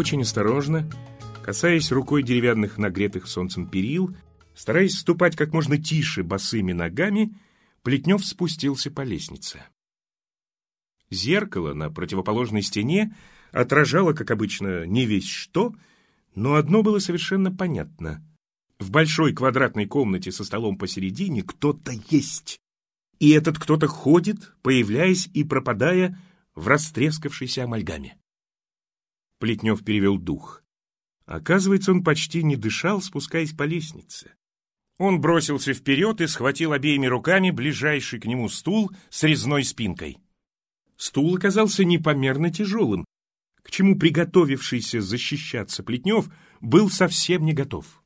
Очень осторожно, касаясь рукой деревянных нагретых солнцем перил, стараясь ступать как можно тише босыми ногами, Плетнев спустился по лестнице. Зеркало на противоположной стене отражало, как обычно, не весь что, но одно было совершенно понятно. В большой квадратной комнате со столом посередине кто-то есть. И этот кто-то ходит, появляясь и пропадая в растрескавшейся амальгаме. Плетнев перевел дух. Оказывается, он почти не дышал, спускаясь по лестнице. Он бросился вперед и схватил обеими руками ближайший к нему стул с резной спинкой. Стул оказался непомерно тяжелым, к чему приготовившийся защищаться Плетнев был совсем не готов.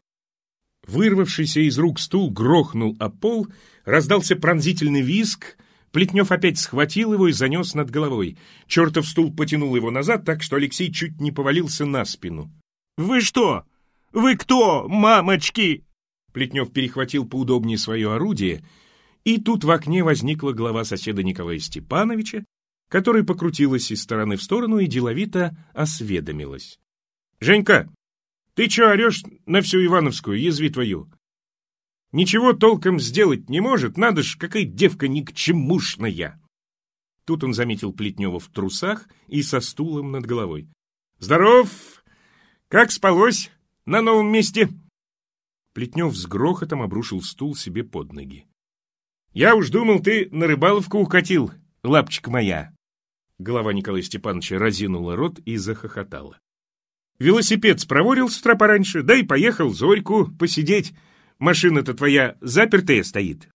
Вырвавшийся из рук стул грохнул о пол, раздался пронзительный визг, Плетнев опять схватил его и занес над головой. Чертов стул потянул его назад, так что Алексей чуть не повалился на спину. «Вы что? Вы кто, мамочки?» Плетнев перехватил поудобнее свое орудие, и тут в окне возникла глава соседа Николая Степановича, которая покрутилась из стороны в сторону и деловито осведомилась. «Женька, ты че орешь на всю Ивановскую, язви твою? Ничего толком сделать не может, надо ж, какая девка никчемушная!» Тут он заметил Плетнева в трусах и со стулом над головой. «Здоров! Как спалось на новом месте?» Плетнев с грохотом обрушил стул себе под ноги. «Я уж думал, ты на рыбаловку укатил, лапчик моя!» Голова Николая Степановича разинула рот и захохотала. «Велосипед спроворил с утра пораньше, да и поехал Зорьку посидеть. Машина-то твоя запертая стоит.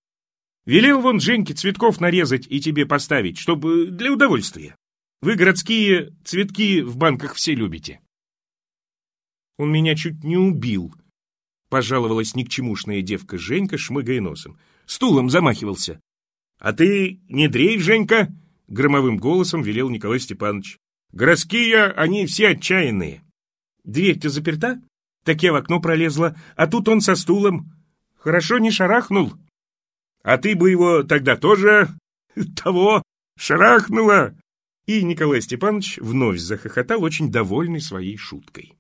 Велел вон Женьке цветков нарезать и тебе поставить, чтобы для удовольствия. Вы городские цветки в банках все любите». «Он меня чуть не убил», — пожаловалась никчемушная девка Женька, шмыгая носом. «Стулом замахивался». «А ты не дрейф, Женька!» — громовым голосом велел Николай Степанович. «Городские, они все отчаянные». «Дверь-то заперта?» Так я в окно пролезла, а тут он со стулом. Хорошо не шарахнул. А ты бы его тогда тоже... того... шарахнула!» И Николай Степанович вновь захохотал, очень довольный своей шуткой.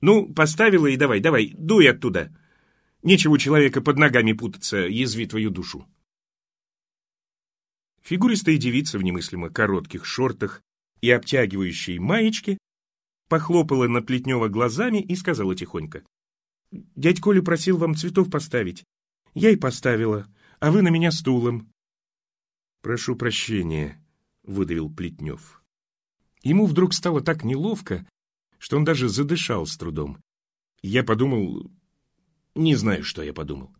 «Ну, поставила и давай, давай, дуй оттуда. Нечего человека под ногами путаться, язви твою душу». Фигуристая девица в немыслимо коротких шортах и обтягивающей маечке похлопала на Плетнева глазами и сказала тихонько. «Дядь Коля просил вам цветов поставить. Я и поставила, а вы на меня стулом». «Прошу прощения», — выдавил Плетнев. Ему вдруг стало так неловко, что он даже задышал с трудом. Я подумал... Не знаю, что я подумал.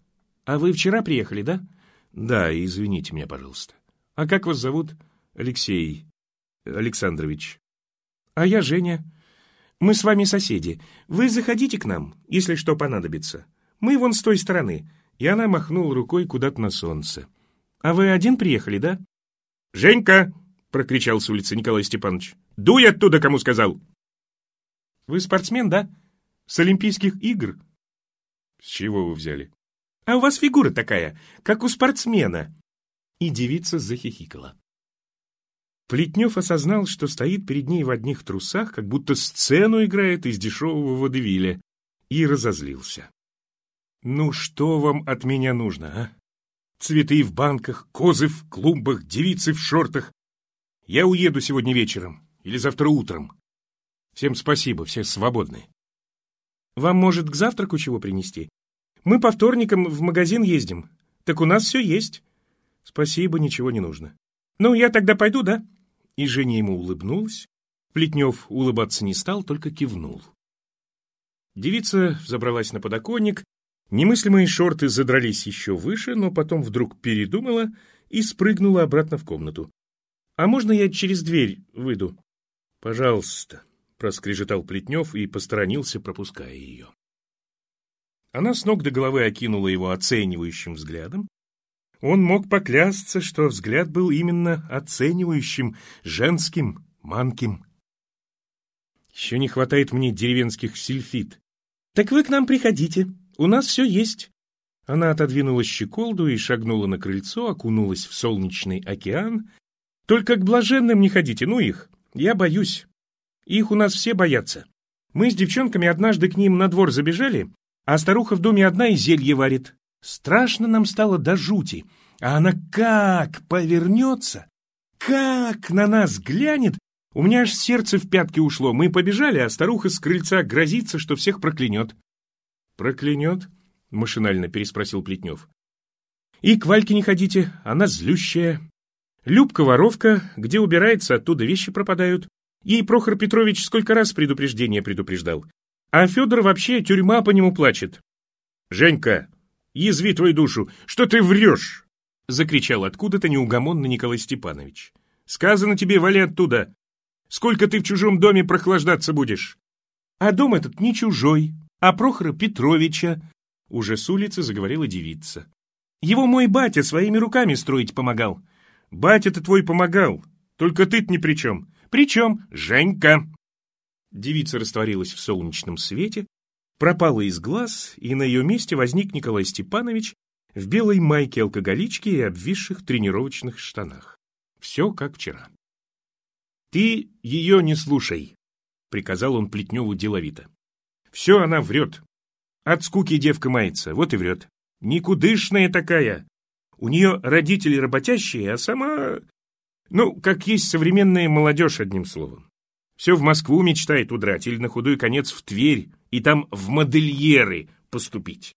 «А вы вчера приехали, да?» «Да, извините меня, пожалуйста». «А как вас зовут?» «Алексей Александрович». «А я Женя. Мы с вами соседи. Вы заходите к нам, если что понадобится. Мы вон с той стороны». И она махнула рукой куда-то на солнце. «А вы один приехали, да?» «Женька!» — прокричал с улицы Николай Степанович. «Дуй оттуда, кому сказал!» Вы спортсмен, да? С Олимпийских игр? С чего вы взяли? А у вас фигура такая, как у спортсмена. И девица захихикала. Плетнев осознал, что стоит перед ней в одних трусах, как будто сцену играет из дешевого водевиля, и разозлился. «Ну что вам от меня нужно, а? Цветы в банках, козы в клумбах, девицы в шортах. Я уеду сегодня вечером или завтра утром. Всем спасибо, все свободны. Вам, может, к завтраку чего принести? Мы по вторникам в магазин ездим. Так у нас все есть. Спасибо, ничего не нужно. Ну, я тогда пойду, да? И Женя ему улыбнулась. Плетнев улыбаться не стал, только кивнул. Девица взобралась на подоконник. Немыслимые шорты задрались еще выше, но потом вдруг передумала и спрыгнула обратно в комнату. «А можно я через дверь выйду?» «Пожалуйста» проскрежетал Плетнев и посторонился, пропуская ее. Она с ног до головы окинула его оценивающим взглядом. Он мог поклясться, что взгляд был именно оценивающим, женским, манким. Еще не хватает мне деревенских сильфит. Так вы к нам приходите, у нас все есть. Она отодвинула щеколду и шагнула на крыльцо, окунулась в солнечный океан. Только к блаженным не ходите, ну их, я боюсь. Их у нас все боятся. Мы с девчонками однажды к ним на двор забежали, а старуха в доме одна и зелье варит. Страшно нам стало до жути. А она как повернется, как на нас глянет, у меня аж сердце в пятки ушло. Мы побежали, а старуха с крыльца грозится, что всех проклянет. «Проклянет?» — машинально переспросил Плетнев. «И к Вальке не ходите, она злющая. Любка-воровка, где убирается, оттуда вещи пропадают. Ей Прохор Петрович сколько раз предупреждение предупреждал. А Федор вообще тюрьма по нему плачет». «Женька, язви твою душу, что ты врешь?» — закричал откуда-то неугомонный Николай Степанович. «Сказано тебе, вали оттуда. Сколько ты в чужом доме прохлаждаться будешь? А дом этот не чужой, а Прохора Петровича. Уже с улицы заговорила девица. Его мой батя своими руками строить помогал. Батя-то твой помогал, только ты-то ни при чем. Причем Женька. Девица растворилась в солнечном свете, пропала из глаз, и на ее месте возник Николай Степанович в белой майке алкоголички и обвисших тренировочных штанах. Все как вчера. «Ты ее не слушай», — приказал он Плетневу деловито. «Все она врет. От скуки девка мается, вот и врет. Никудышная такая. У нее родители работящие, а сама... Ну, как есть современная молодежь, одним словом. Все в Москву мечтает удрать или на худой конец в Тверь и там в модельеры поступить.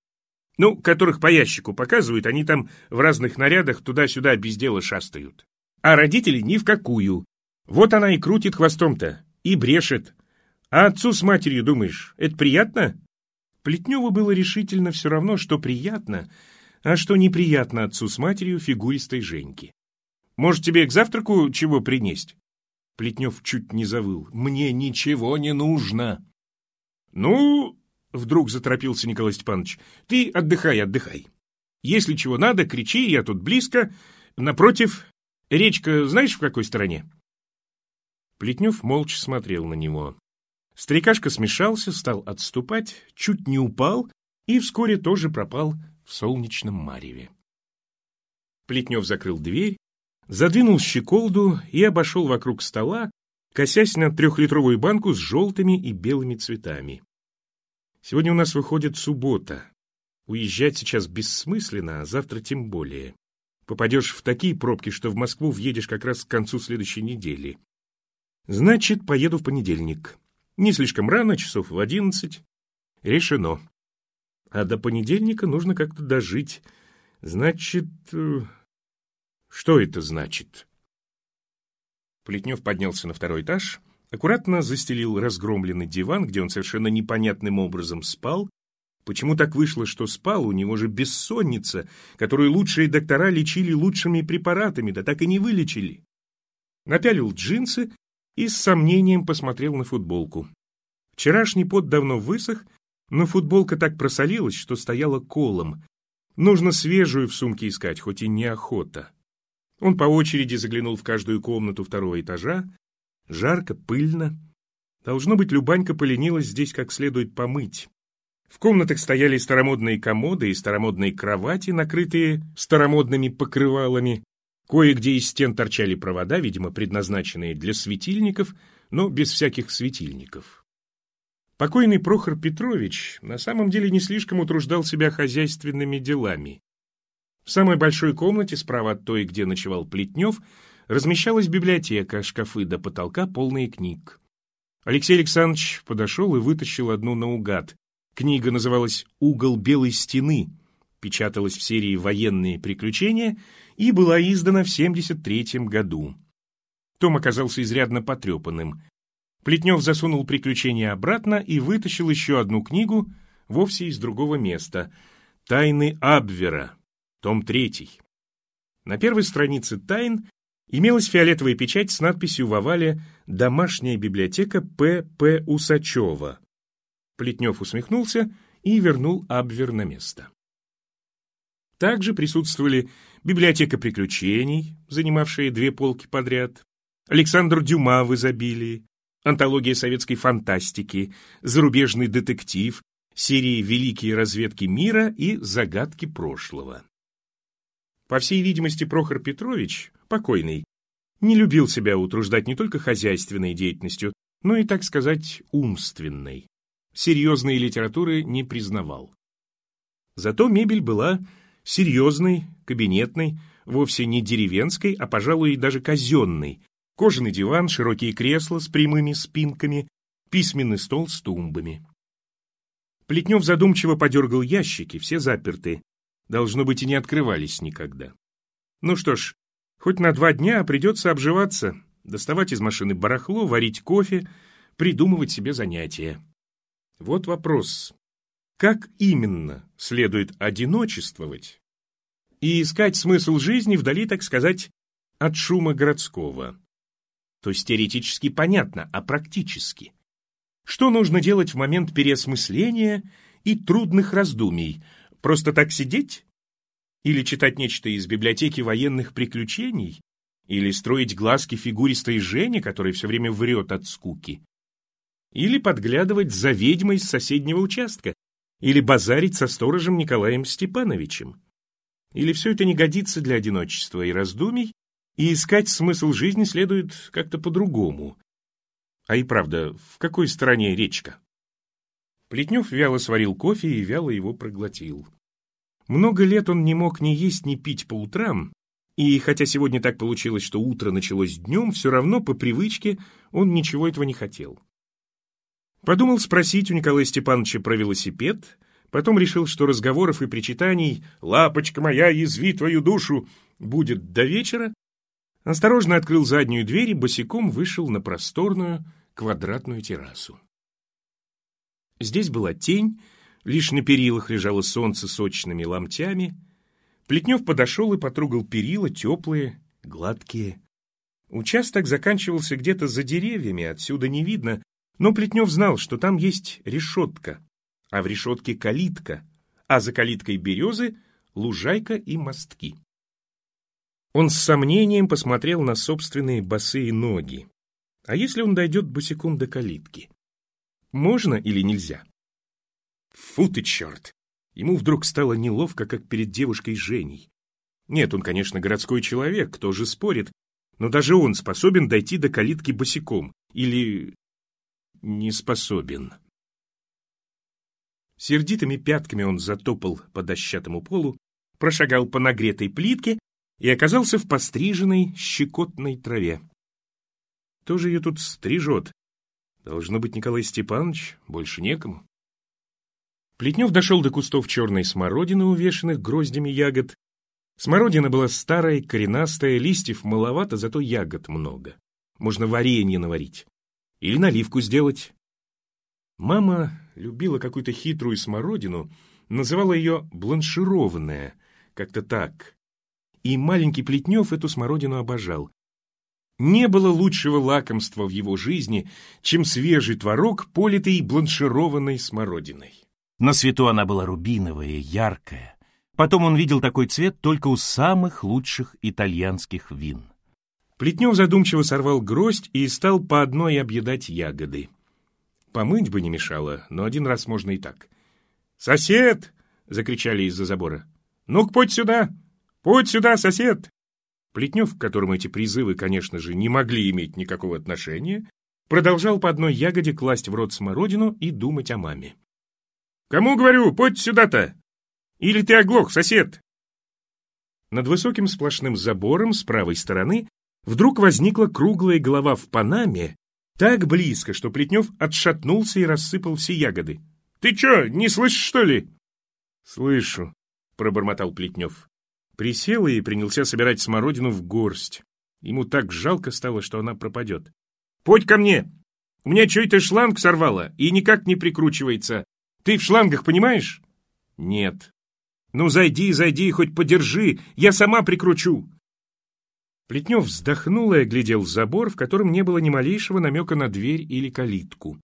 Ну, которых по ящику показывают, они там в разных нарядах туда-сюда без дела шастают. А родители ни в какую. Вот она и крутит хвостом-то, и брешет. А отцу с матерью, думаешь, это приятно? Плетневу было решительно все равно, что приятно, а что неприятно отцу с матерью фигуристой Женьки. Может, тебе к завтраку чего принесть? Плетнев чуть не завыл. Мне ничего не нужно. Ну, вдруг заторопился Николай Степанович, ты отдыхай, отдыхай. Если чего надо, кричи, я тут близко. Напротив, речка знаешь в какой стороне? Плетнев молча смотрел на него. Старикашка смешался, стал отступать, чуть не упал и вскоре тоже пропал в солнечном мареве. Плетнев закрыл дверь, задвинул щеколду и обошел вокруг стола, косясь на трехлитровую банку с желтыми и белыми цветами. Сегодня у нас выходит суббота. Уезжать сейчас бессмысленно, а завтра тем более. Попадешь в такие пробки, что в Москву въедешь как раз к концу следующей недели. Значит, поеду в понедельник. Не слишком рано, часов в одиннадцать. Решено. А до понедельника нужно как-то дожить. Значит... Что это значит? Плетнев поднялся на второй этаж, аккуратно застелил разгромленный диван, где он совершенно непонятным образом спал. Почему так вышло, что спал? У него же бессонница, которую лучшие доктора лечили лучшими препаратами, да так и не вылечили. Напялил джинсы и с сомнением посмотрел на футболку. Вчерашний пот давно высох, но футболка так просолилась, что стояла колом. Нужно свежую в сумке искать, хоть и неохота. Он по очереди заглянул в каждую комнату второго этажа. Жарко, пыльно. Должно быть, Любанька поленилась здесь как следует помыть. В комнатах стояли старомодные комоды и старомодные кровати, накрытые старомодными покрывалами. Кое-где из стен торчали провода, видимо, предназначенные для светильников, но без всяких светильников. Покойный Прохор Петрович на самом деле не слишком утруждал себя хозяйственными делами. В самой большой комнате, справа от той, где ночевал Плетнев, размещалась библиотека, шкафы до потолка, полные книг. Алексей Александрович подошел и вытащил одну наугад. Книга называлась «Угол белой стены», печаталась в серии «Военные приключения» и была издана в 1973 году. Том оказался изрядно потрепанным. Плетнев засунул приключения обратно и вытащил еще одну книгу, вовсе из другого места. «Тайны Абвера», том 3. На первой странице «Тайн» имелась фиолетовая печать с надписью в овале «Домашняя библиотека П. П. Усачева». Плетнев усмехнулся и вернул Абвер на место. Также присутствовали библиотека приключений, занимавшая две полки подряд, Александр Дюма в изобилии, антология советской фантастики, зарубежный детектив, серии «Великие разведки мира» и «Загадки прошлого». По всей видимости, Прохор Петрович, покойный, не любил себя утруждать не только хозяйственной деятельностью, ну и, так сказать, умственной. Серьезной литературы не признавал. Зато мебель была серьезной, кабинетной, вовсе не деревенской, а, пожалуй, даже казенной. Кожаный диван, широкие кресла с прямыми спинками, письменный стол с тумбами. Плетнев задумчиво подергал ящики, все заперты. Должно быть, и не открывались никогда. Ну что ж, хоть на два дня придется обживаться, доставать из машины барахло, варить кофе, придумывать себе занятия. Вот вопрос. Как именно следует одиночествовать и искать смысл жизни вдали, так сказать, от шума городского? То есть теоретически понятно, а практически? Что нужно делать в момент переосмысления и трудных раздумий? Просто так сидеть? Или читать нечто из библиотеки военных приключений? Или строить глазки фигуристой Жене, которая все время врет от скуки? Или подглядывать за ведьмой с соседнего участка? Или базарить со сторожем Николаем Степановичем? Или все это не годится для одиночества и раздумий, и искать смысл жизни следует как-то по-другому? А и правда, в какой стороне речка? Плетнев вяло сварил кофе и вяло его проглотил. Много лет он не мог ни есть, ни пить по утрам, и хотя сегодня так получилось, что утро началось днем, все равно по привычке он ничего этого не хотел. Подумал спросить у Николая Степановича про велосипед, потом решил, что разговоров и причитаний «Лапочка моя, язви твою душу!» будет до вечера, осторожно открыл заднюю дверь и босиком вышел на просторную квадратную террасу. Здесь была тень, лишь на перилах лежало солнце сочными ломтями. Плетнев подошел и потрогал перила, теплые, гладкие. Участок заканчивался где-то за деревьями, отсюда не видно, но Плетнев знал, что там есть решетка, а в решетке калитка, а за калиткой березы — лужайка и мостки. Он с сомнением посмотрел на собственные босые ноги. А если он дойдет босиком до калитки? Можно или нельзя? Фу ты, черт! Ему вдруг стало неловко, как перед девушкой Женей. Нет, он, конечно, городской человек, кто же спорит, но даже он способен дойти до калитки босиком. Или не способен. Сердитыми пятками он затопал по дощатому полу, прошагал по нагретой плитке и оказался в постриженной щекотной траве. Кто же ее тут стрижет? Должно быть Николай Степанович, больше некому. Плетнев дошел до кустов черной смородины, увешанных гроздями ягод. Смородина была старая, коренастая, листьев маловато, зато ягод много. Можно варенье наварить. Или наливку сделать. Мама любила какую-то хитрую смородину, называла ее бланшированная, как-то так. И маленький Плетнев эту смородину обожал. Не было лучшего лакомства в его жизни, чем свежий творог, политый бланшированной смородиной. На свету она была рубиновая, яркая. Потом он видел такой цвет только у самых лучших итальянских вин. Плетнев задумчиво сорвал гроздь и стал по одной объедать ягоды. Помыть бы не мешало, но один раз можно и так. «Сосед!» — закричали из-за забора. «Ну-ка, путь сюда! Путь сюда, сосед!» Плетнев, к которому эти призывы, конечно же, не могли иметь никакого отношения, продолжал по одной ягоде класть в рот смородину и думать о маме. «Кому говорю, путь сюда-то? Или ты оглох, сосед?» Над высоким сплошным забором с правой стороны вдруг возникла круглая голова в панаме, так близко, что Плетнев отшатнулся и рассыпал все ягоды. «Ты чё, не слышишь, что ли?» «Слышу», — пробормотал Плетнев. Присел и принялся собирать смородину в горсть. Ему так жалко стало, что она пропадет. «Подь ко мне! У меня чё-то шланг сорвало и никак не прикручивается. Ты в шлангах понимаешь?» «Нет». «Ну, зайди, зайди, хоть подержи, я сама прикручу». Плетнев вздохнул и оглядел забор, в котором не было ни малейшего намека на дверь или калитку.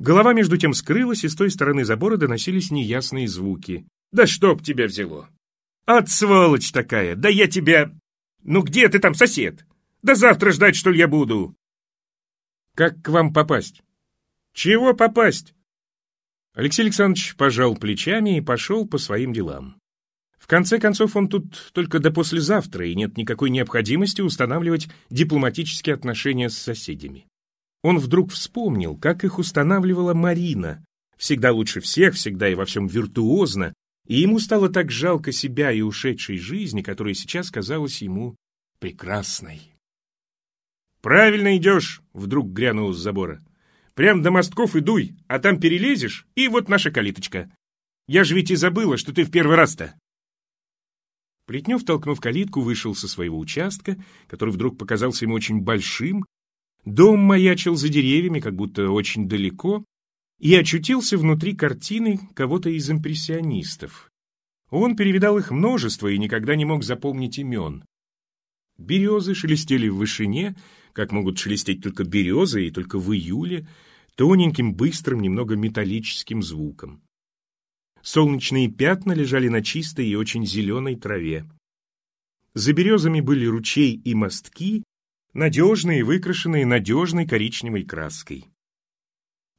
Голова между тем скрылась, и с той стороны забора доносились неясные звуки. «Да чтоб тебя взяло!» «От сволочь такая! Да я тебя...» «Ну где ты там, сосед? Да завтра ждать, что ли, я буду?» «Как к вам попасть?» «Чего попасть?» Алексей Александрович пожал плечами и пошел по своим делам. В конце концов, он тут только до послезавтра, и нет никакой необходимости устанавливать дипломатические отношения с соседями. Он вдруг вспомнил, как их устанавливала Марина, всегда лучше всех, всегда и во всем виртуозно, и ему стало так жалко себя и ушедшей жизни, которая сейчас казалась ему прекрасной. «Правильно идешь!» — вдруг грянул с забора. «Прям до мостков и дуй, а там перелезешь, и вот наша калиточка. Я же ведь и забыла, что ты в первый раз-то!» Плетнев, толкнув калитку, вышел со своего участка, который вдруг показался ему очень большим. Дом маячил за деревьями, как будто очень далеко, и очутился внутри картины кого-то из импрессионистов. Он перевидал их множество и никогда не мог запомнить имен. Березы шелестели в вышине, как могут шелестеть только березы, и только в июле, тоненьким, быстрым, немного металлическим звуком. Солнечные пятна лежали на чистой и очень зеленой траве. За березами были ручей и мостки, надежные, выкрашенные надежной коричневой краской.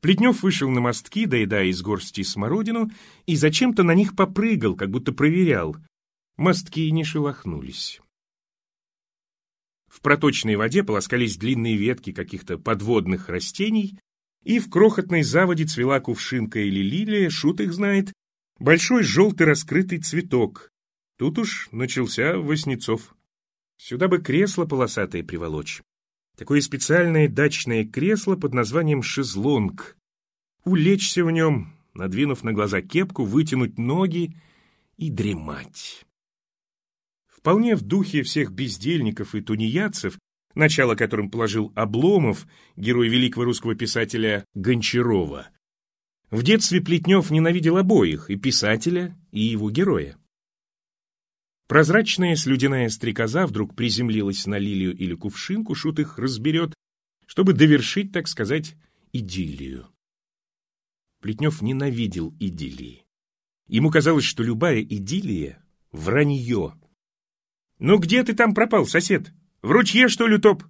Плетнев вышел на мостки, доедая из горсти смородину, и зачем-то на них попрыгал, как будто проверял. Мостки не шелохнулись. В проточной воде полоскались длинные ветки каких-то подводных растений, и в крохотной заводе цвела кувшинка или лилия, шут их знает, большой желтый раскрытый цветок. Тут уж начался Воснецов. Сюда бы кресло полосатое приволочь. Такое специальное дачное кресло под названием «шезлонг». Улечься в нем, надвинув на глаза кепку, вытянуть ноги и дремать. Вполне в духе всех бездельников и тунеядцев, начало которым положил Обломов, герой великого русского писателя Гончарова. В детстве Плетнев ненавидел обоих, и писателя, и его героя. Прозрачная слюдяная стрекоза вдруг приземлилась на лилию или кувшинку, шут их разберет, чтобы довершить, так сказать, идиллию. Плетнев ненавидел идиллии. Ему казалось, что любая идиллия — вранье. «Ну где ты там пропал, сосед? В ручье, что ли, топ?»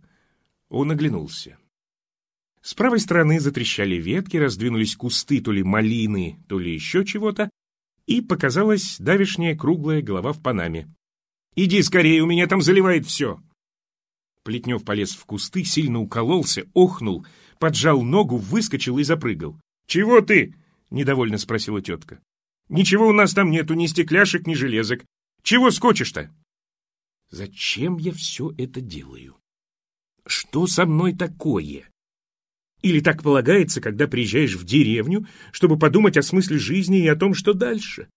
Он оглянулся. С правой стороны затрещали ветки, раздвинулись кусты то ли малины, то ли еще чего-то, и показалась давишняя круглая голова в панаме. «Иди скорее, у меня там заливает все!» Плетнев полез в кусты, сильно укололся, охнул, поджал ногу, выскочил и запрыгал. «Чего ты?» — недовольно спросила тетка. «Ничего у нас там нету, ни стекляшек, ни железок. Чего скочишь-то?» «Зачем я все это делаю? Что со мной такое?» Или так полагается, когда приезжаешь в деревню, чтобы подумать о смысле жизни и о том, что дальше?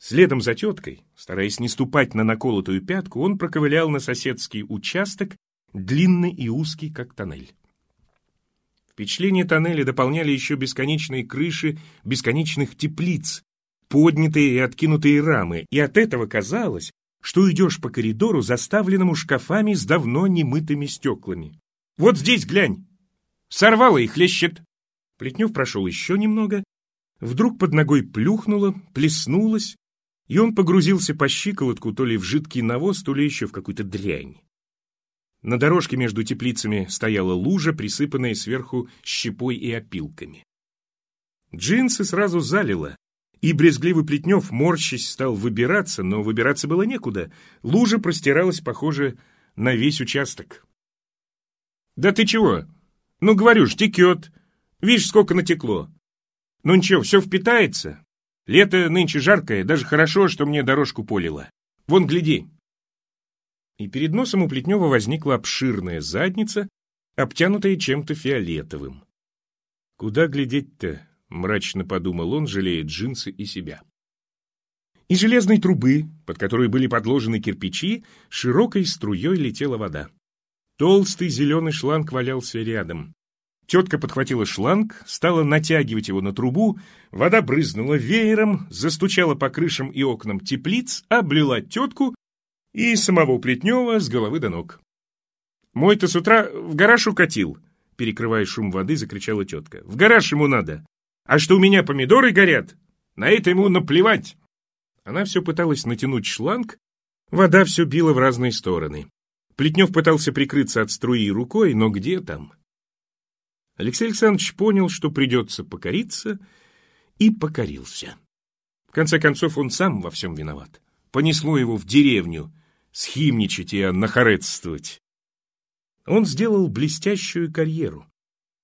Следом за теткой, стараясь не ступать на наколотую пятку, он проковылял на соседский участок, длинный и узкий, как тоннель. Впечатление тоннеля дополняли еще бесконечные крыши бесконечных теплиц, поднятые и откинутые рамы, и от этого казалось, что идешь по коридору, заставленному шкафами с давно немытыми стеклами. «Вот здесь глянь!» Сорвало и хлещет. Плетнев прошел еще немного. Вдруг под ногой плюхнуло, плеснулось, и он погрузился по щиколотку то ли в жидкий навоз, то ли еще в какую-то дрянь. На дорожке между теплицами стояла лужа, присыпанная сверху щепой и опилками. Джинсы сразу залило, и брезгливый Плетнев, морщись, стал выбираться, но выбираться было некуда. Лужа простиралась, похоже, на весь участок. «Да ты чего?» Ну, говорю ж, текет. Видишь, сколько натекло. Ну ничего, все впитается. Лето нынче жаркое, даже хорошо, что мне дорожку полило. Вон, гляди. И перед носом у Плетнева возникла обширная задница, обтянутая чем-то фиолетовым. Куда глядеть-то? Мрачно подумал он, жалея джинсы и себя. Из железной трубы, под которой были подложены кирпичи, широкой струей летела вода. Толстый зеленый шланг валялся рядом. Тетка подхватила шланг, стала натягивать его на трубу, вода брызнула веером, застучала по крышам и окнам теплиц, облила тетку и самого Плетнева с головы до ног. «Мой-то с утра в гараж укатил», — перекрывая шум воды, закричала тетка. «В гараж ему надо. А что у меня помидоры горят? На это ему наплевать». Она все пыталась натянуть шланг, вода все била в разные стороны. Плетнев пытался прикрыться от струи рукой, но где там? Алексей Александрович понял, что придется покориться, и покорился. В конце концов, он сам во всем виноват. Понесло его в деревню схимничать и анахаретствовать. Он сделал блестящую карьеру.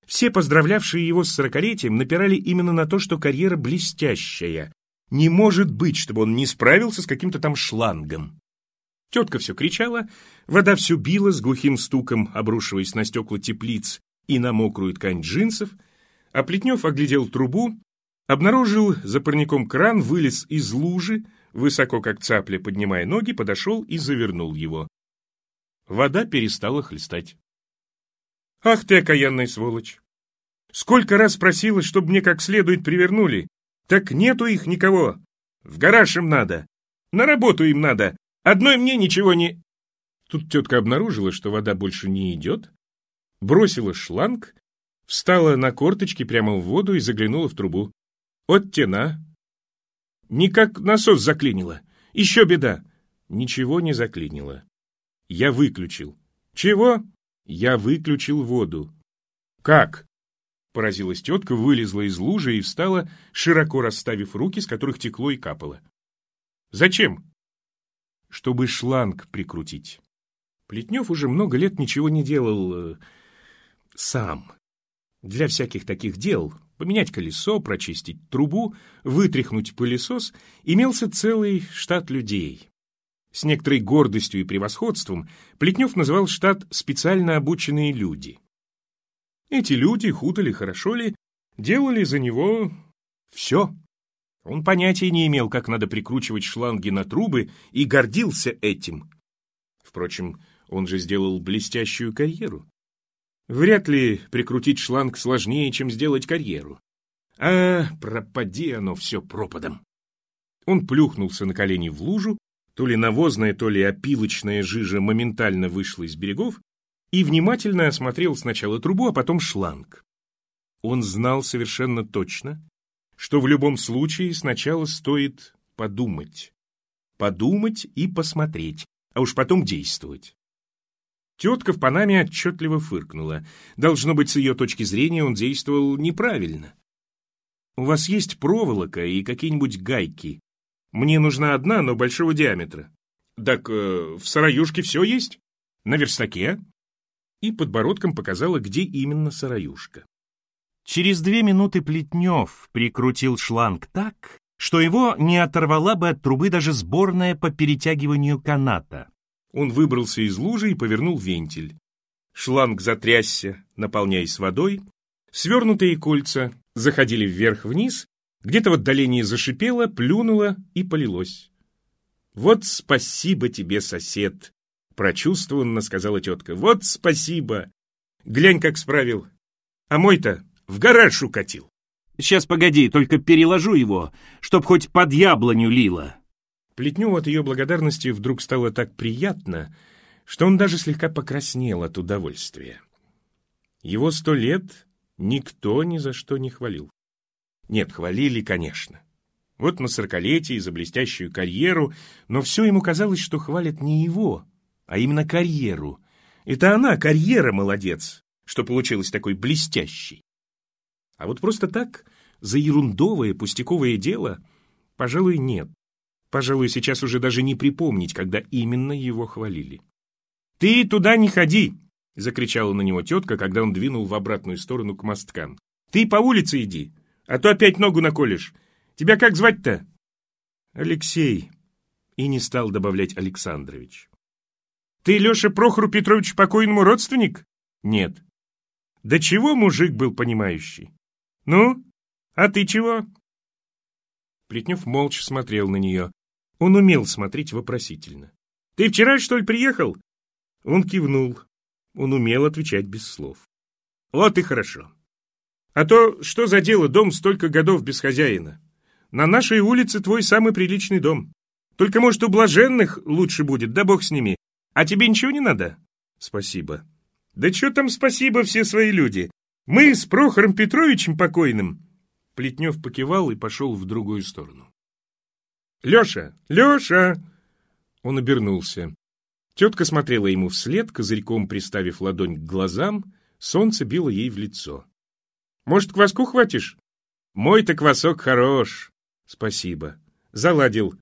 Все поздравлявшие его с сорокалетием напирали именно на то, что карьера блестящая. Не может быть, чтобы он не справился с каким-то там шлангом. Тетка все кричала, вода все била с глухим стуком, обрушиваясь на стекла теплиц и на мокрую ткань джинсов, а Плетнев оглядел трубу, обнаружил за парником кран, вылез из лужи, высоко как цапля, поднимая ноги, подошел и завернул его. Вода перестала хлестать. «Ах ты, окаянная сволочь! Сколько раз просила, чтобы мне как следует привернули! Так нету их никого! В гараж им надо! На работу им надо! Одной мне ничего не...» Тут тетка обнаружила, что вода больше не идет, бросила шланг, встала на корточки прямо в воду и заглянула в трубу. «От тена!» «Никак насос заклинило! Еще беда!» Ничего не заклинило. Я выключил. Чего? Я выключил воду. Как? Поразилась тетка, вылезла из лужи и встала, широко расставив руки, с которых текло и капало. Зачем? Чтобы шланг прикрутить. Плетнев уже много лет ничего не делал э, сам. Для всяких таких дел поменять колесо, прочистить трубу, вытряхнуть пылесос имелся целый штат людей. С некоторой гордостью и превосходством Плетнев называл штат «специально обученные люди». Эти люди, худо ли, хорошо ли, делали за него все. Он понятия не имел, как надо прикручивать шланги на трубы, и гордился этим. Впрочем, он же сделал блестящую карьеру. Вряд ли прикрутить шланг сложнее, чем сделать карьеру. А пропади оно все пропадом. Он плюхнулся на колени в лужу, то ли навозная, то ли опилочная жижа моментально вышла из берегов и внимательно осмотрел сначала трубу, а потом шланг. Он знал совершенно точно, что в любом случае сначала стоит подумать. Подумать и посмотреть, а уж потом действовать. Тетка в Панаме отчетливо фыркнула. Должно быть, с ее точки зрения он действовал неправильно. «У вас есть проволока и какие-нибудь гайки?» Мне нужна одна, но большого диаметра. Так э, в сараюшке все есть? На верстаке? И подбородком показала, где именно сараюшка. Через две минуты Плетнев прикрутил шланг так, что его не оторвала бы от трубы даже сборная по перетягиванию каната. Он выбрался из лужи и повернул вентиль. Шланг затрясся, наполняясь водой. Свернутые кольца заходили вверх-вниз, где-то в отдалении зашипело, плюнуло и полилось. «Вот спасибо тебе, сосед!» — прочувствованно сказала тетка. «Вот спасибо! Глянь, как справил! А мой-то в гараж укатил!» «Сейчас погоди, только переложу его, чтоб хоть под яблоню лило!» Плетню от ее благодарности вдруг стало так приятно, что он даже слегка покраснел от удовольствия. Его сто лет никто ни за что не хвалил. Нет, хвалили, конечно. Вот на сорокалетие за блестящую карьеру, но все ему казалось, что хвалят не его, а именно карьеру. Это она, карьера, молодец, что получилась такой блестящей. А вот просто так, за ерундовое, пустяковое дело, пожалуй, нет. Пожалуй, сейчас уже даже не припомнить, когда именно его хвалили. «Ты туда не ходи!» — закричала на него тетка, когда он двинул в обратную сторону к мосткам. «Ты по улице иди! а то опять ногу наколешь. Тебя как звать-то?» «Алексей», и не стал добавлять Александрович. «Ты, Леша, Прохору Петровичу покойному родственник?» «Нет». «Да чего мужик был понимающий?» «Ну, а ты чего?» Плетнев молча смотрел на нее. Он умел смотреть вопросительно. «Ты вчера, что ли, приехал?» Он кивнул. Он умел отвечать без слов. «Вот и хорошо. А то что за дело дом столько годов без хозяина? На нашей улице твой самый приличный дом. Только, может, у блаженных лучше будет, да бог с ними. А тебе ничего не надо? Спасибо. Да что там спасибо, все свои люди. Мы с Прохором Петровичем покойным. Плетнев покивал и пошел в другую сторону. Леша! Леша! Он обернулся. Тетка смотрела ему вслед, козырьком приставив ладонь к глазам, солнце било ей в лицо. Может, кваску хватишь? Мой-то квасок хорош. Спасибо. Заладил.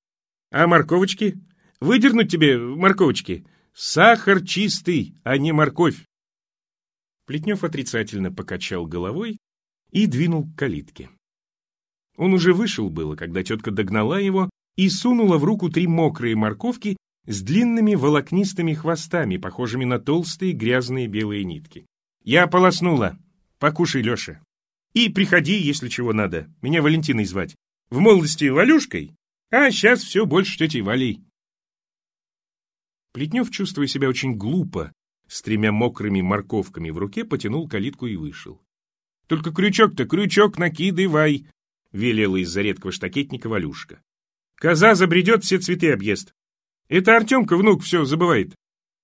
А морковочки? Выдернуть тебе морковочки? Сахар чистый, а не морковь. Плетнев отрицательно покачал головой и двинул к калитке. Он уже вышел было, когда тетка догнала его и сунула в руку три мокрые морковки с длинными волокнистыми хвостами, похожими на толстые грязные белые нитки. «Я полоснула. Покушай, Леша. И приходи, если чего надо. Меня Валентиной звать. В молодости Валюшкой, а сейчас все больше тетей Валей». Плетнев, чувствуя себя очень глупо, с тремя мокрыми морковками в руке, потянул калитку и вышел. «Только крючок-то, крючок накидывай!» — велела из-за редкого штакетника Валюшка. «Коза забредет, все цветы объест. Это Артемка, внук, все забывает».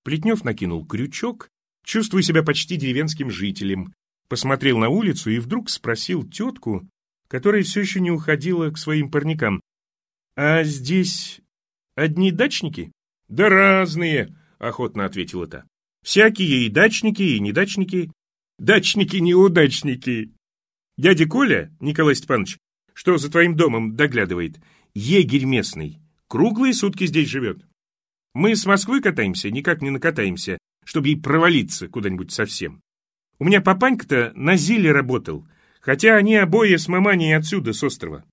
Плетнев накинул крючок, чувствуя себя почти деревенским жителем, посмотрел на улицу и вдруг спросил тетку, которая все еще не уходила к своим парникам. «А здесь одни дачники?» «Да разные», — охотно ответила та. «Всякие и дачники, и недачники. Дачники-неудачники. Дядя Коля, Николай Степанович, что за твоим домом доглядывает, егерь местный, круглые сутки здесь живет. Мы с Москвы катаемся, никак не накатаемся, чтобы ей провалиться куда-нибудь совсем. У меня папанька-то на Зиле работал, хотя они обои с маманей отсюда, с острова.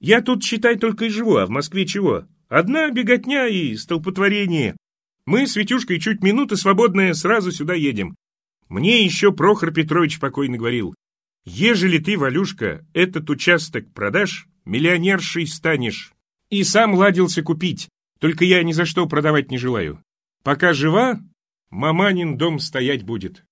Я тут, считай, только и живу, а в Москве чего? Одна беготня и столпотворение. Мы с Витюшкой чуть минуты свободные сразу сюда едем. Мне еще Прохор Петрович покойно говорил, ежели ты, Валюшка, этот участок продашь, миллионершей станешь. И сам ладился купить, только я ни за что продавать не желаю. Пока жива, маманин дом стоять будет.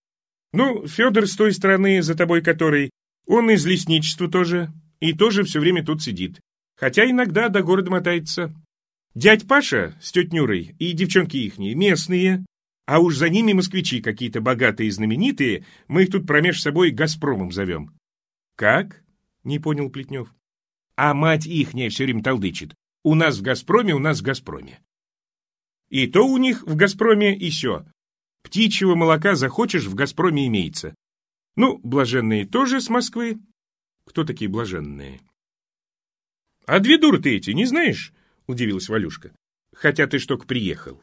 Ну, Федор с той стороны, за тобой который, он из лесничества тоже, и тоже все время тут сидит. Хотя иногда до города мотается. Дядь Паша с Нюрой и девчонки ихние местные, а уж за ними москвичи какие-то богатые и знаменитые, мы их тут промеж собой «Газпромом» зовем. «Как?» — не понял Плетнев. «А мать ихняя все время толдычит. У нас в «Газпроме», у нас в «Газпроме». И то у них в «Газпроме» и все. Птичьего молока захочешь, в «Газпроме» имеется. Ну, блаженные тоже с Москвы. Кто такие блаженные? А две дуры ты эти, не знаешь? — удивилась Валюшка. «Хотя ты что к приехал.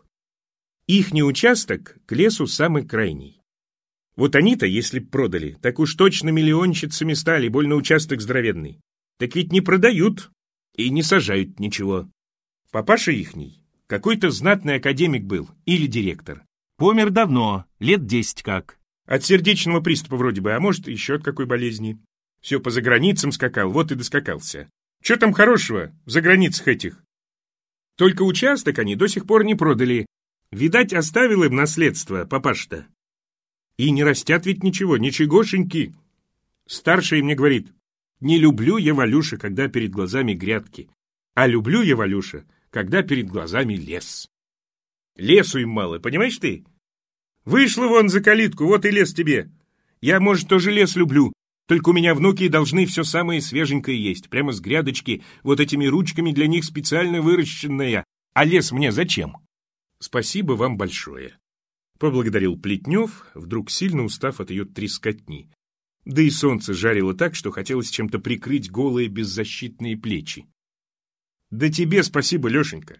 Ихний участок к лесу самый крайний. Вот они-то, если б продали, так уж точно миллионщицами стали, больно участок здоровенный. Так ведь не продают и не сажают ничего. Папаша ихний какой-то знатный академик был или директор. Помер давно, лет десять как. От сердечного приступа вроде бы, а может, еще от какой болезни. Все по заграницам скакал, вот и доскакался. Че там хорошего в заграницах этих? Только участок они до сих пор не продали. Видать, оставил им наследство, папаш-то. И не растят ведь ничего, ничегошеньки. Старший мне говорит, не люблю я, Валюша, когда перед глазами грядки, а люблю я, Валюша, когда перед глазами лес. Лесу им мало, понимаешь ты? Вышла вон за калитку, вот и лес тебе. Я, может, тоже лес люблю, только у меня внуки должны все самое свеженькое есть, прямо с грядочки, вот этими ручками для них специально выращенная. А лес мне зачем? Спасибо вам большое. Поблагодарил Плетнев, вдруг сильно устав от ее трескотни. Да и солнце жарило так, что хотелось чем-то прикрыть голые беззащитные плечи. Да тебе спасибо, Лешенька.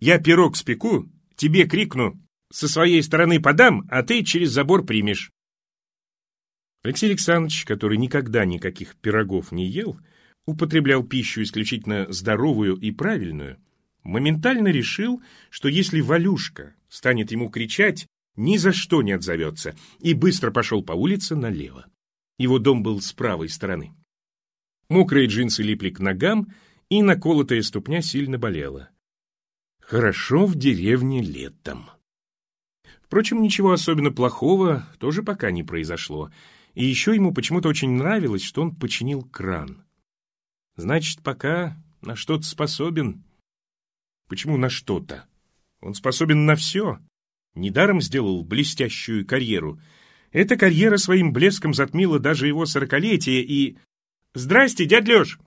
Я пирог спеку, тебе крикну, со своей стороны подам, а ты через забор примешь. Алексей Александрович, который никогда никаких пирогов не ел, употреблял пищу исключительно здоровую и правильную, моментально решил, что если Валюшка станет ему кричать, ни за что не отзовется, и быстро пошел по улице налево. Его дом был с правой стороны. Мокрые джинсы липли к ногам, и наколотая ступня сильно болела. Хорошо в деревне летом. Впрочем, ничего особенно плохого тоже пока не произошло, и еще ему почему-то очень нравилось, что он починил кран. Значит, пока на что-то способен. Почему на что-то? Он способен на все. Недаром сделал блестящую карьеру. Эта карьера своим блеском затмила даже его сорокалетие и... «Здрасте, дядь Леш!»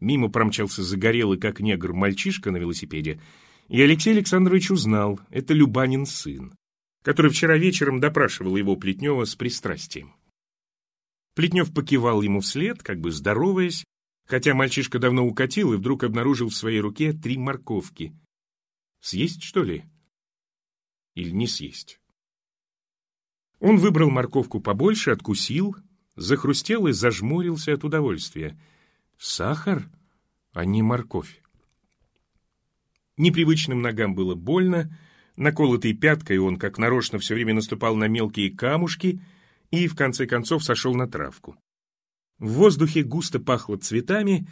Мимо промчался загорелый, как негр, мальчишка на велосипеде, и Алексей Александрович узнал, это Любанин сын, который вчера вечером допрашивал его Плетнева с пристрастием. Плетнев покивал ему вслед, как бы здороваясь, хотя мальчишка давно укатил и вдруг обнаружил в своей руке три морковки. Съесть, что ли? Или не съесть? Он выбрал морковку побольше, откусил, захрустел и зажмурился от удовольствия. Сахар, а не морковь. Непривычным ногам было больно, наколотый пяткой он как нарочно все время наступал на мелкие камушки и, в конце концов, сошел на травку. В воздухе густо пахло цветами,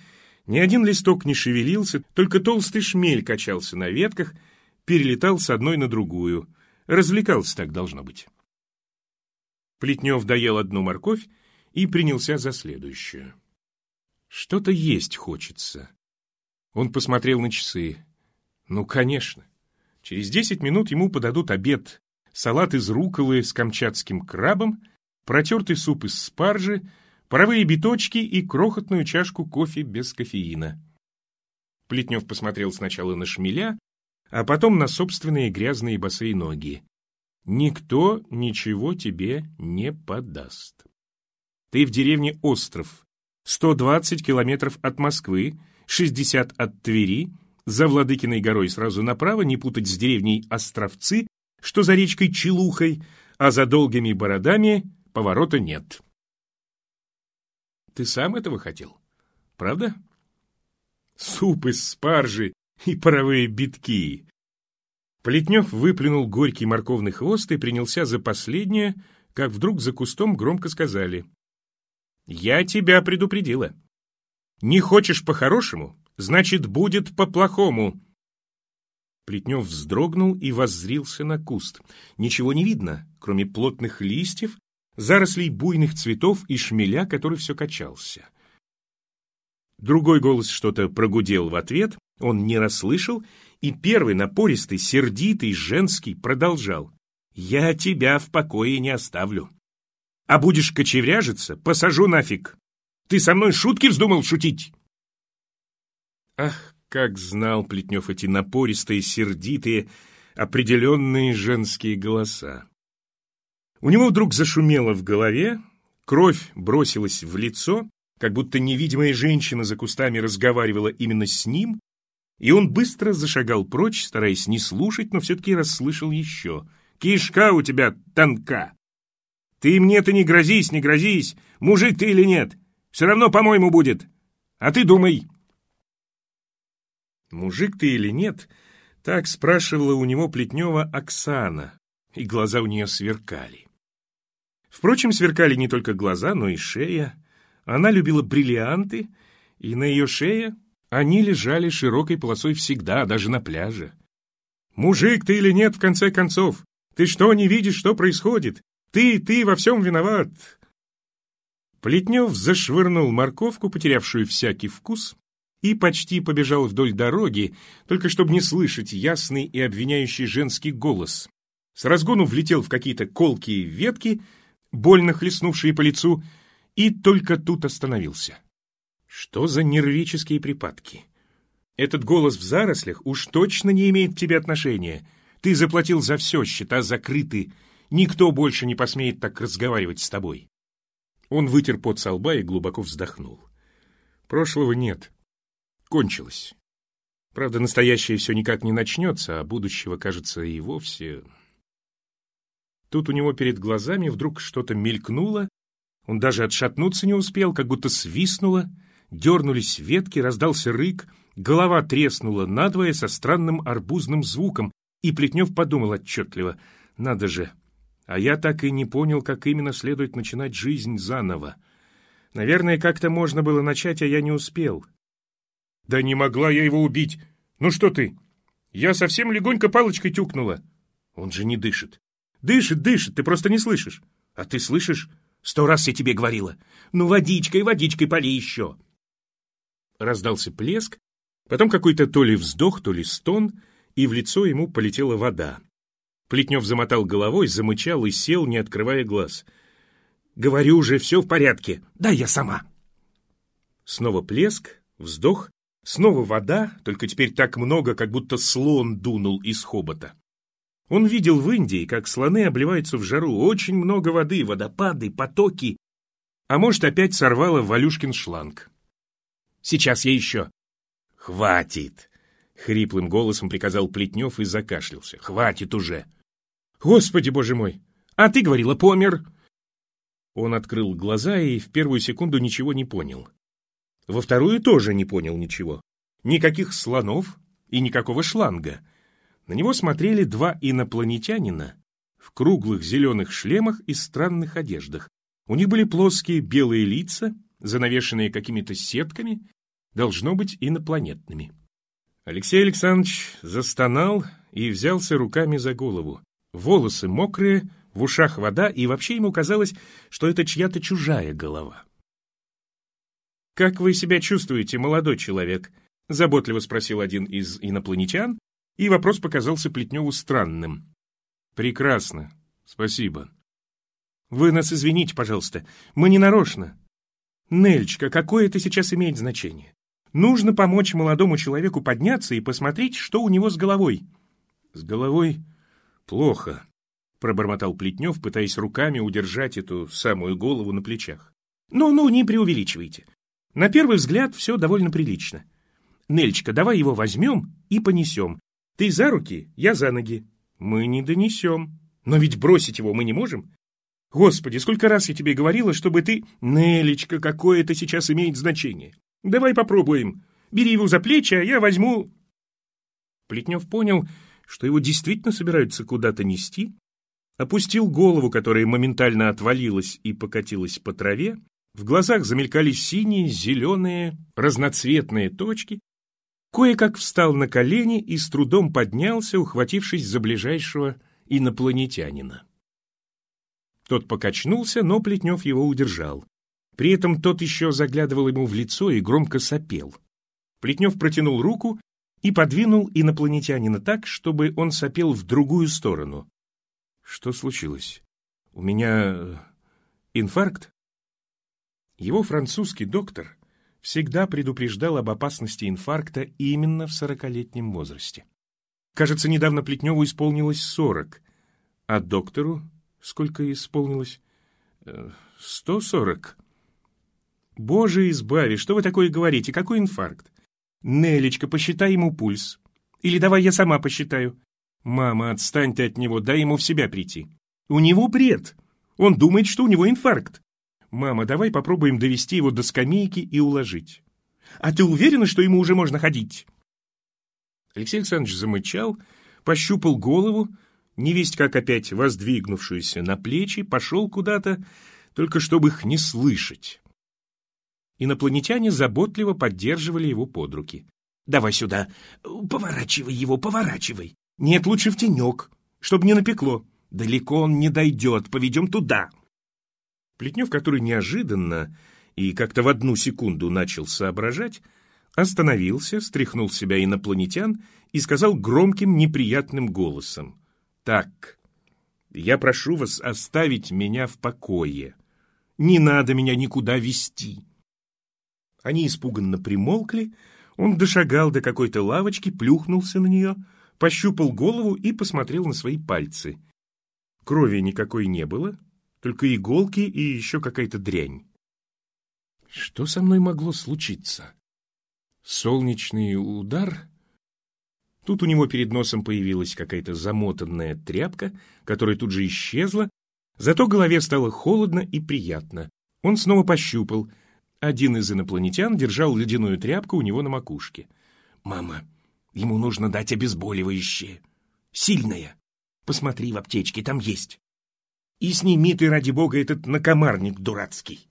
ни один листок не шевелился, только толстый шмель качался на ветках, перелетал с одной на другую. Развлекался так, должно быть. Плетнев доел одну морковь и принялся за следующую. Что-то есть хочется. Он посмотрел на часы. Ну, конечно. Через десять минут ему подадут обед. Салат из руколы с камчатским крабом, протертый суп из спаржи, паровые биточки и крохотную чашку кофе без кофеина. Плетнев посмотрел сначала на шмеля, а потом на собственные грязные босые ноги. Никто ничего тебе не подаст. Ты в деревне Остров, 120 километров от Москвы, 60 от Твери, за Владыкиной горой сразу направо, не путать с деревней Островцы, что за речкой Челухой, а за долгими бородами поворота нет. Ты сам этого хотел, правда? Суп из спаржи и паровые битки. Плетнев выплюнул горький морковный хвост и принялся за последнее, как вдруг за кустом громко сказали. «Я тебя предупредила. Не хочешь по-хорошему, значит, будет по-плохому». Плетнев вздрогнул и воззрился на куст. Ничего не видно, кроме плотных листьев, зарослей буйных цветов и шмеля, который все качался. Другой голос что-то прогудел в ответ, он не расслышал, и первый напористый, сердитый, женский продолжал. «Я тебя в покое не оставлю». А будешь кочевряжиться, посажу нафиг. Ты со мной шутки вздумал шутить?» Ах, как знал Плетнев эти напористые, сердитые, определенные женские голоса. У него вдруг зашумело в голове, кровь бросилась в лицо, как будто невидимая женщина за кустами разговаривала именно с ним, и он быстро зашагал прочь, стараясь не слушать, но все-таки расслышал еще. «Кишка у тебя тонка!» Ты мне-то не грозись, не грозись, мужик ты или нет. Все равно, по-моему, будет. А ты думай. Мужик ты или нет, так спрашивала у него Плетнева Оксана, и глаза у нее сверкали. Впрочем, сверкали не только глаза, но и шея. Она любила бриллианты, и на ее шее они лежали широкой полосой всегда, даже на пляже. «Мужик ты или нет, в конце концов? Ты что, не видишь, что происходит? Ты, ты во всем виноват!» Плетнев зашвырнул морковку, потерявшую всякий вкус, и почти побежал вдоль дороги, только чтобы не слышать ясный и обвиняющий женский голос. С разгону влетел в какие-то колкие ветки, больно хлестнувшие по лицу, и только тут остановился. Что за нервические припадки? Этот голос в зарослях уж точно не имеет к тебе отношения. Ты заплатил за все, счета закрыты, Никто больше не посмеет так разговаривать с тобой. Он вытер пот со лба и глубоко вздохнул. Прошлого нет. Кончилось. Правда, настоящее все никак не начнется, а будущего, кажется, и вовсе... Тут у него перед глазами вдруг что-то мелькнуло, он даже отшатнуться не успел, как будто свистнуло, дернулись ветки, раздался рык, голова треснула надвое со странным арбузным звуком, и Плетнев подумал отчетливо, надо же, а я так и не понял, как именно следует начинать жизнь заново. Наверное, как-то можно было начать, а я не успел. Да не могла я его убить. Ну что ты? Я совсем легонько палочкой тюкнула. Он же не дышит. Дышит, дышит, ты просто не слышишь. А ты слышишь? Сто раз я тебе говорила. Ну, водичкой, водичкой поли еще. Раздался плеск, потом какой-то то ли вздох, то ли стон, и в лицо ему полетела вода. Плетнев замотал головой, замычал и сел, не открывая глаз. «Говорю уже, все в порядке. Да, я сама». Снова плеск, вздох, снова вода, только теперь так много, как будто слон дунул из хобота. Он видел в Индии, как слоны обливаются в жару, очень много воды, водопады, потоки. А может, опять сорвало Валюшкин шланг. «Сейчас я еще». «Хватит!» — хриплым голосом приказал Плетнев и закашлялся. «Хватит уже!» Господи, боже мой! А ты говорила, помер. Он открыл глаза и в первую секунду ничего не понял. Во вторую тоже не понял ничего. Никаких слонов и никакого шланга. На него смотрели два инопланетянина в круглых зеленых шлемах и странных одеждах. У них были плоские белые лица, занавешенные какими-то сетками, должно быть инопланетными. Алексей Александрович застонал и взялся руками за голову. Волосы мокрые, в ушах вода, и вообще ему казалось, что это чья-то чужая голова. «Как вы себя чувствуете, молодой человек?» — заботливо спросил один из инопланетян, и вопрос показался Плетневу странным. «Прекрасно, спасибо». «Вы нас извините, пожалуйста, мы не нарочно». «Нельчка, какое это сейчас имеет значение? Нужно помочь молодому человеку подняться и посмотреть, что у него с головой». «С головой плохо», — пробормотал Плетнев, пытаясь руками удержать эту самую голову на плечах. «Ну-ну, не преувеличивайте. На первый взгляд все довольно прилично. Нельчка, давай его возьмем и понесем. Ты за руки, я за ноги. Мы не донесем. Но ведь бросить его мы не можем. Господи, сколько раз я тебе говорила, чтобы ты... Нелечка, какое это сейчас имеет значение? Давай попробуем. Бери его за плечи, а я возьму... Плетнев понял, что его действительно собираются куда-то нести, опустил голову, которая моментально отвалилась и покатилась по траве, в глазах замелькали синие, зеленые, разноцветные точки, кое-как встал на колени и с трудом поднялся, ухватившись за ближайшего инопланетянина. Тот покачнулся, но Плетнев его удержал. При этом тот еще заглядывал ему в лицо и громко сопел. Плетнев протянул руку и подвинул инопланетянина так, чтобы он сопел в другую сторону. «Что случилось? У меня э, инфаркт?» Его французский доктор всегда предупреждал об опасности инфаркта именно в сорокалетнем возрасте. Кажется, недавно Плетневу исполнилось сорок, а доктору сколько исполнилось? Э, сто сорок. Боже избави, что вы такое говорите? Какой инфаркт? Нелечка, посчитай ему пульс. Или давай я сама посчитаю. Мама, отстань ты от него, дай ему в себя прийти. У него бред. Он думает, что у него инфаркт. «Мама, давай попробуем довести его до скамейки и уложить». «А ты уверена, что ему уже можно ходить?» Алексей Александрович замычал, пощупал голову, невесть как опять воздвигнувшуюся на плечи, пошел куда-то, только чтобы их не слышать. Инопланетяне заботливо поддерживали его под руки. «Давай сюда, поворачивай его, поворачивай. Нет, лучше в тенек, чтобы не напекло. Далеко он не дойдет, поведем туда». Плетнев, который неожиданно и как-то в одну секунду начал соображать, остановился, стряхнул себя инопланетян и сказал громким неприятным голосом. «Так, я прошу вас оставить меня в покое. Не надо меня никуда вести». Они испуганно примолкли, он дошагал до какой-то лавочки, плюхнулся на нее, пощупал голову и посмотрел на свои пальцы. Крови никакой не было, только иголки и еще какая-то дрянь. Что со мной могло случиться? Солнечный удар? Тут у него перед носом появилась какая-то замотанная тряпка, которая тут же исчезла, зато голове стало холодно и приятно. Он снова пощупал. Один из инопланетян держал ледяную тряпку у него на макушке. «Мама, ему нужно дать обезболивающее. Сильное. Посмотри в аптечке, там есть». И сними ты, ради бога, этот накомарник дурацкий.